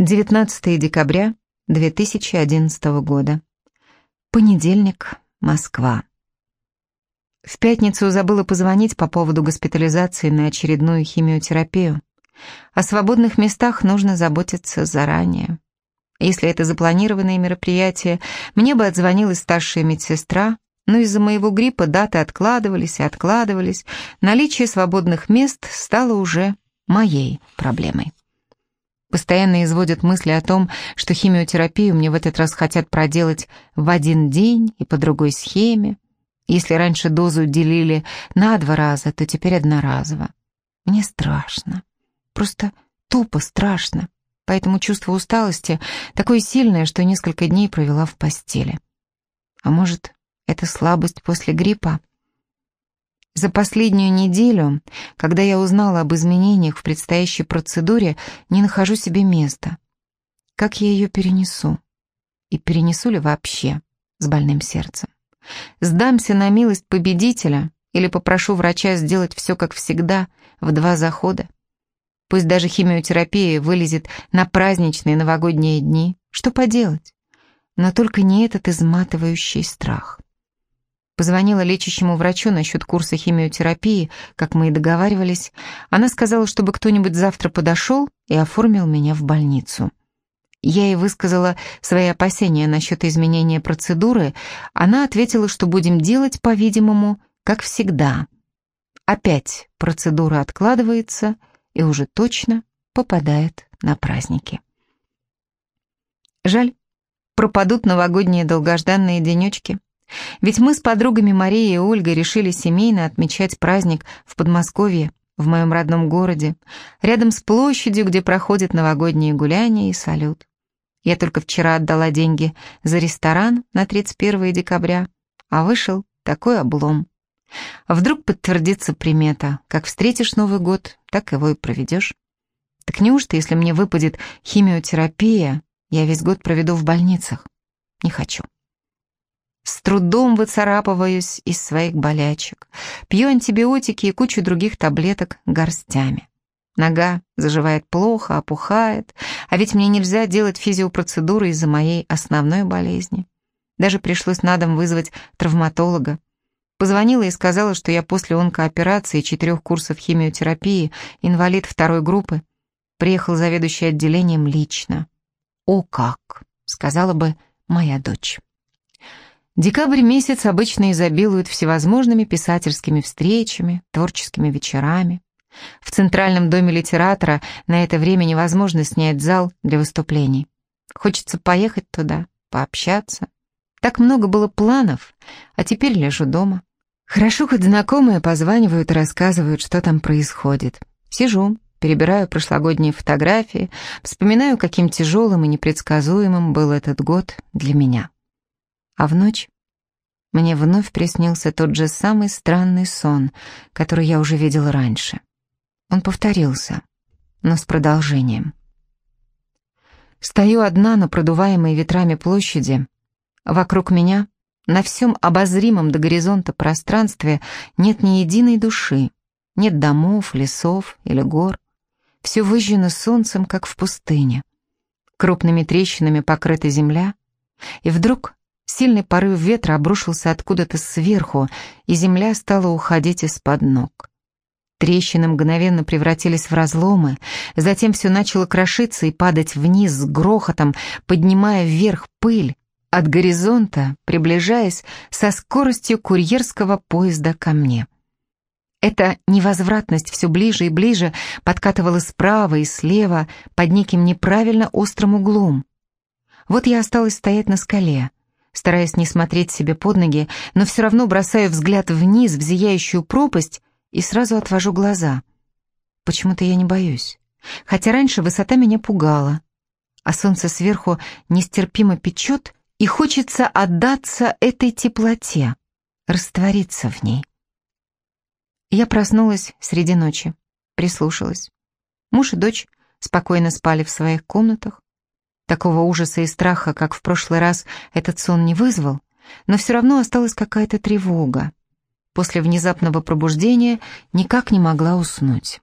19 декабря 2011 года. Понедельник, Москва. В пятницу забыла позвонить по поводу госпитализации на очередную химиотерапию. О свободных местах нужно заботиться заранее. Если это запланированные мероприятия, мне бы отзвонилась старшая медсестра, но из-за моего гриппа даты откладывались и откладывались. Наличие свободных мест стало уже моей проблемой. Постоянно изводят мысли о том, что химиотерапию мне в этот раз хотят проделать в один день и по другой схеме. Если раньше дозу делили на два раза, то теперь одноразово. Мне страшно. Просто тупо страшно. Поэтому чувство усталости такое сильное, что несколько дней провела в постели. А может, это слабость после гриппа? За последнюю неделю, когда я узнала об изменениях в предстоящей процедуре, не нахожу себе места. Как я ее перенесу? И перенесу ли вообще с больным сердцем? Сдамся на милость победителя или попрошу врача сделать все как всегда, в два захода? Пусть даже химиотерапия вылезет на праздничные новогодние дни. Что поделать? Но только не этот изматывающий страх. Позвонила лечащему врачу насчет курса химиотерапии, как мы и договаривались. Она сказала, чтобы кто-нибудь завтра подошел и оформил меня в больницу. Я ей высказала свои опасения насчет изменения процедуры. Она ответила, что будем делать, по-видимому, как всегда. Опять процедура откладывается и уже точно попадает на праздники. Жаль, пропадут новогодние долгожданные денечки. Ведь мы с подругами Марией и Ольгой решили семейно отмечать праздник в Подмосковье, в моем родном городе, рядом с площадью, где проходят новогодние гуляния и салют. Я только вчера отдала деньги за ресторан на 31 декабря, а вышел такой облом. Вдруг подтвердится примета, как встретишь Новый год, так его и проведешь. Так неужто, если мне выпадет химиотерапия, я весь год проведу в больницах? Не хочу. Трудом выцарапываюсь из своих болячек. Пью антибиотики и кучу других таблеток горстями. Нога заживает плохо, опухает, а ведь мне нельзя делать физиопроцедуры из-за моей основной болезни. Даже пришлось на дом вызвать травматолога. Позвонила и сказала, что я после онкооперации четырех курсов химиотерапии, инвалид второй группы, приехал заведующий отделением лично. «О как!» — сказала бы моя дочь. Декабрь месяц обычно изобилует всевозможными писательскими встречами, творческими вечерами. В Центральном доме литератора на это время невозможно снять зал для выступлений. Хочется поехать туда, пообщаться. Так много было планов, а теперь лежу дома. Хорошо, хоть знакомые позванивают и рассказывают, что там происходит. Сижу, перебираю прошлогодние фотографии, вспоминаю, каким тяжелым и непредсказуемым был этот год для меня. А в ночь мне вновь приснился тот же самый странный сон, который я уже видел раньше. Он повторился, но с продолжением. Стою одна на продуваемой ветрами площади. Вокруг меня, на всем обозримом до горизонта пространстве, нет ни единой души, нет домов, лесов или гор. Все выжжено солнцем, как в пустыне. Крупными трещинами покрыта земля, и вдруг Сильный порыв ветра обрушился откуда-то сверху, и земля стала уходить из-под ног. Трещины мгновенно превратились в разломы, затем все начало крошиться и падать вниз с грохотом, поднимая вверх пыль, от горизонта, приближаясь со скоростью курьерского поезда ко мне. Эта невозвратность все ближе и ближе подкатывала справа и слева под неким неправильно острым углом. Вот я осталась стоять на скале — стараясь не смотреть себе под ноги, но все равно бросаю взгляд вниз в зияющую пропасть и сразу отвожу глаза. Почему-то я не боюсь. Хотя раньше высота меня пугала, а солнце сверху нестерпимо печет, и хочется отдаться этой теплоте, раствориться в ней. Я проснулась среди ночи, прислушалась. Муж и дочь спокойно спали в своих комнатах. Такого ужаса и страха, как в прошлый раз, этот сон не вызвал, но все равно осталась какая-то тревога. После внезапного пробуждения никак не могла уснуть.